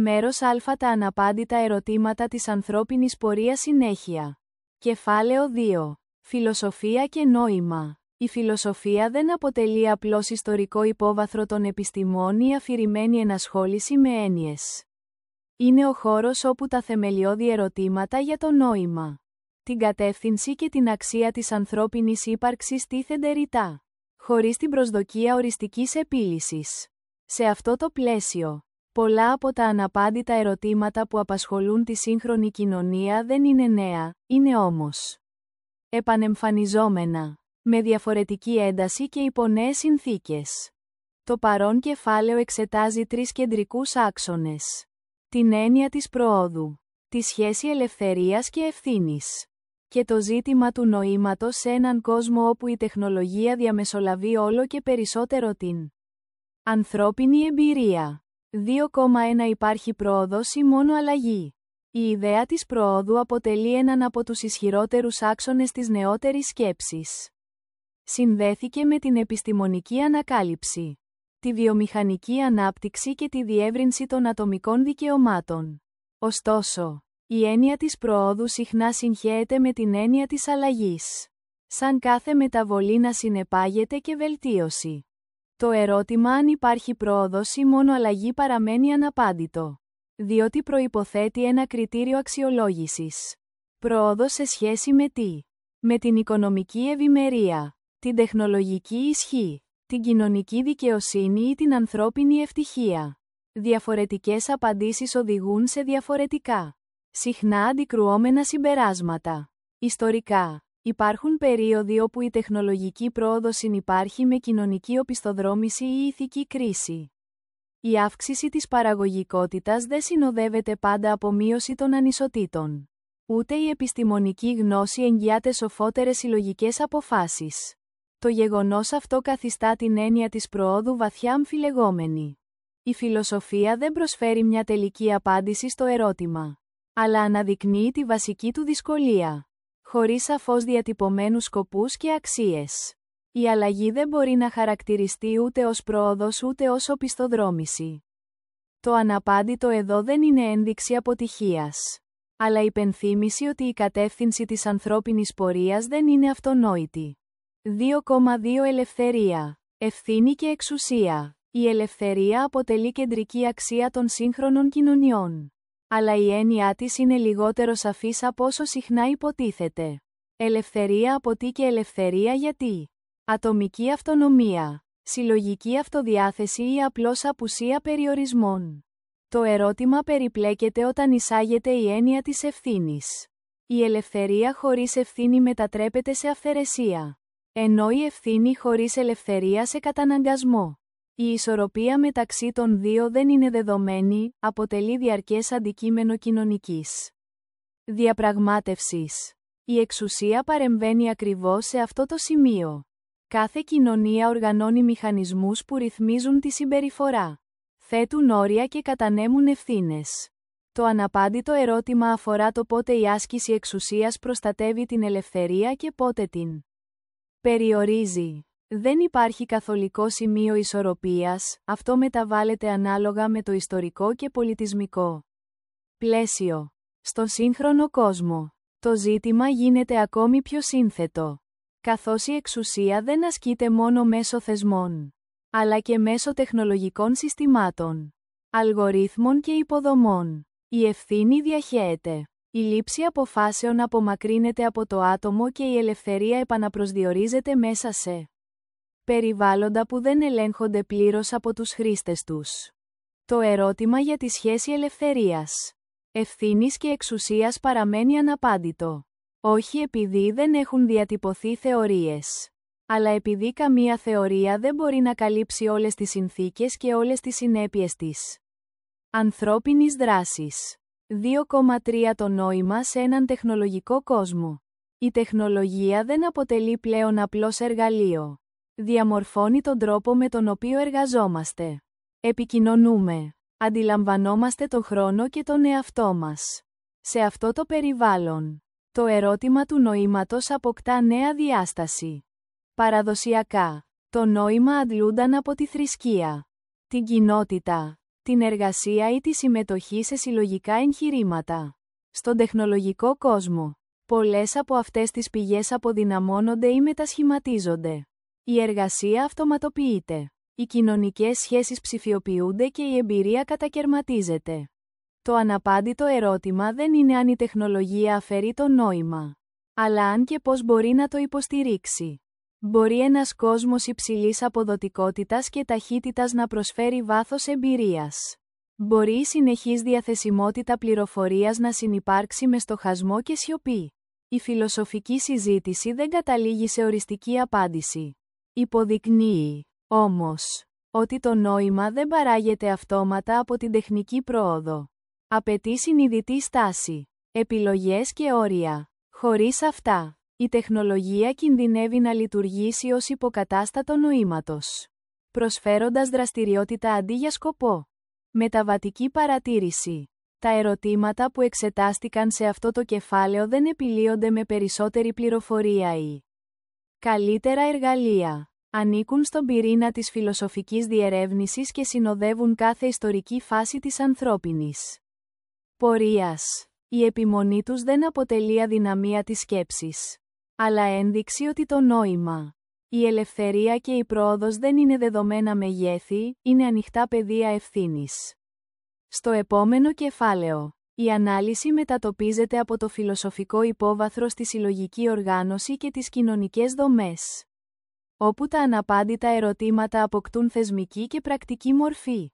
Μέρος Α τα αναπάντητα ερωτήματα της ανθρώπινης πορείας συνέχεια. Κεφάλαιο 2. Φιλοσοφία και νόημα. Η φιλοσοφία δεν αποτελεί απλώς ιστορικό υπόβαθρο των επιστημών ή αφηρημένη ενασχόληση με έννοιες. Είναι ο χώρος όπου τα θεμελιώδη ερωτήματα για το νόημα, την κατεύθυνση και την αξία της ανθρώπινης ύπαρξης τίθενται ρητά, χωρίς την προσδοκία οριστικής επίλυσης. Σε αυτό το πλαίσιο, πολλά από τα αναπάντητα ερωτήματα που απασχολούν τη σύγχρονη κοινωνία δεν είναι νέα, είναι όμως επανεμφανιζόμενα, με διαφορετική ένταση και υπό νέες συνθήκες. Το παρόν κεφάλαιο εξετάζει τρεις κεντρικούς άξονες. Την έννοια της προόδου, τη σχέση ελευθερίας και ευθύνης και το ζήτημα του νοήματος σε έναν κόσμο όπου η τεχνολογία διαμεσολαβεί όλο και περισσότερο την ανθρώπινη εμπειρία. 2,1 Υπάρχει πρόοδος ή μόνο αλλαγή. Η ιδέα της προόδου αποτελεί έναν από τους ισχυρότερους άξονες της νεότερης σκέψης. Συνδέθηκε με την επιστημονική ανακάλυψη, τη βιομηχανική ανάπτυξη και τη διεύρυνση των ατομικών δικαιωμάτων. Ωστόσο, η έννοια της προόδου συχνά συγχέεται με την έννοια της αλλαγής. Σαν κάθε μεταβολή να συνεπάγεται και βελτίωση. Το ερώτημα αν υπάρχει πρόοδος ή μόνο αλλαγή παραμένει αναπάντητο. Διότι προϋποθέτει ένα κριτήριο αξιολόγησης. Πρόοδος σε σχέση με τι; Με την οικονομική ευημερία, την τεχνολογική ισχύ, την κοινωνική δικαιοσύνη ή την ανθρώπινη ευτυχία. Διαφορετικές απαντήσεις οδηγούν σε διαφορετικά, συχνά αντικρουόμενα συμπεράσματα. Ιστορικά, υπάρχουν περίοδοι όπου η τεχνολογική πρόοδος συνυπάρχει με κοινωνική οπισθοδρόμηση ή ηθική κρίση. Η αύξηση της παραγωγικότητας δεν συνοδεύεται πάντα από μείωση των ανισοτήτων. Ούτε η επιστημονική γνώση εγγυάται σοφότερες συλλογικές αποφάσεις. Το γεγονός αυτό καθιστά την έννοια της προόδου βαθιά αμφιλεγόμενη. Η φιλοσοφία δεν προσφέρει μια τελική απάντηση στο ερώτημα αλλά αναδεικνύει τη βασική του δυσκολία. Χωρίς σαφώς διατυπωμένους σκοπούς και αξίες. Η αλλαγή δεν μπορεί να χαρακτηριστεί ούτε ως πρόοδος ούτε ως οπισθοδρόμηση. Το αναπάντητο εδώ δεν είναι ένδειξη αποτυχίας. Αλλά υπενθύμηση ότι η κατεύθυνση της ανθρώπινης πορείας δεν είναι αυτονόητη. 2,2 Ελευθερία. Ευθύνη και εξουσία. Η ελευθερία αποτελεί κεντρική αξία των σύγχρονων κοινωνιών αλλά η έννοιά της είναι λιγότερο σαφής από όσο συχνά υποτίθεται. Ελευθερία από τι και ελευθερία γιατί; Ατομική αυτονομία. Συλλογική αυτοδιάθεση ή απλώς απουσία περιορισμών. Το ερώτημα περιπλέκεται όταν εισάγεται η έννοια της ευθύνης. Η ελευθερία χωρίς ευθύνη μετατρέπεται σε αυθαιρεσία. Ενώ η ευθύνη χωρίς ελευθερία σε καταναγκασμό. Η ισορροπία μεταξύ των δύο δεν είναι δεδομένη, αποτελεί διαρκές αντικείμενο κοινωνικής διαπραγμάτευσης. Η εξουσία παρεμβαίνει ακριβώς σε αυτό το σημείο. Κάθε κοινωνία οργανώνει μηχανισμούς που ρυθμίζουν τη συμπεριφορά. Θέτουν όρια και κατανέμουν ευθύνες. Το αναπάντητο ερώτημα αφορά το πότε η άσκηση εξουσίας προστατεύει την ελευθερία και πότε την περιορίζει. Δεν υπάρχει καθολικό σημείο ισορροπίας, αυτό μεταβάλλεται ανάλογα με το ιστορικό και πολιτισμικό πλαίσιο. Στο σύγχρονο κόσμο, το ζήτημα γίνεται ακόμη πιο σύνθετο. Καθώς η εξουσία δεν ασκείται μόνο μέσω θεσμών, αλλά και μέσω τεχνολογικών συστημάτων, αλγορίθμων και υποδομών. Η ευθύνη διαχέεται. Η λήψη αποφάσεων απομακρύνεται από το άτομο και η ελευθερία επαναπροσδιορίζεται μέσα σε περιβάλλοντα που δεν ελέγχονται πλήρως από τους χρήστες τους. Το ερώτημα για τη σχέση ελευθερίας, ευθύνης και εξουσίας παραμένει αναπάντητο. Όχι επειδή δεν έχουν διατυπωθεί θεωρίες. Αλλά επειδή καμία θεωρία δεν μπορεί να καλύψει όλες τις συνθήκες και όλες τις συνέπειες της. Ανθρώπινης δράσης. 2,3 Το νόημα σε έναν τεχνολογικό κόσμο. Η τεχνολογία δεν αποτελεί πλέον απλώς εργαλείο διαμορφώνει τον τρόπο με τον οποίο εργαζόμαστε. Επικοινωνούμε. Αντιλαμβανόμαστε τον χρόνο και τον εαυτό μας. Σε αυτό το περιβάλλον, το ερώτημα του νοήματος αποκτά νέα διάσταση. Παραδοσιακά, το νόημα αντλούνταν από τη θρησκεία, την κοινότητα, την εργασία ή τη συμμετοχή σε συλλογικά εγχειρήματα. Στον τεχνολογικό κόσμο, πολλές από αυτές τις πηγές αποδυναμώνονται ή μετασχηματίζονται. Η εργασία αυτοματοποιείται. Οι κοινωνικές σχέσεις ψηφιοποιούνται και η εμπειρία κατακαιρματίζεται. Το αναπάντητο ερώτημα δεν είναι αν η τεχνολογία αφαιρεί το νόημα, αλλά αν και πώς μπορεί να το υποστηρίξει. Μπορεί ένας κόσμος υψηλής αποδοτικότητας και ταχύτητας να προσφέρει βάθος εμπειρίας. Μπορεί η συνεχής διαθεσιμότητα πληροφορίας να συνυπάρξει με στοχασμό και σιωπή. Η φιλοσοφική συζήτηση δεν καταλήγει σε οριστική απάντηση. Υποδεικνύει, όμως, ότι το νόημα δεν παράγεται αυτόματα από την τεχνική πρόοδο. Απαιτεί συνειδητή στάση, επιλογές και όρια. Χωρίς αυτά, η τεχνολογία κινδυνεύει να λειτουργήσει ως υποκατάστατο νοήματος, προσφέροντας δραστηριότητα αντί για σκοπό. Μεταβατική παρατήρηση. Τα ερωτήματα που εξετάστηκαν σε αυτό το κεφάλαιο δεν επιλύονται με περισσότερη πληροφορία ή καλύτερα εργαλεία. Ανήκουν στον πυρήνα της φιλοσοφικής διερεύνησης και συνοδεύουν κάθε ιστορική φάση της ανθρώπινης πορείας. Η επιμονή τους δεν αποτελεί αδυναμία της σκέψης αλλά ένδειξη ότι το νόημα, η ελευθερία και η πρόοδος δεν είναι δεδομένα μεγέθη, είναι ανοιχτά πεδία ευθύνης. Στο επόμενο κεφάλαιο, η ανάλυση μετατοπίζεται από το φιλοσοφικό υπόβαθρο στη συλλογική οργάνωση και τις κοινωνικές δομές, όπου τα αναπάντητα ερωτήματα αποκτούν θεσμική και πρακτική μορφή.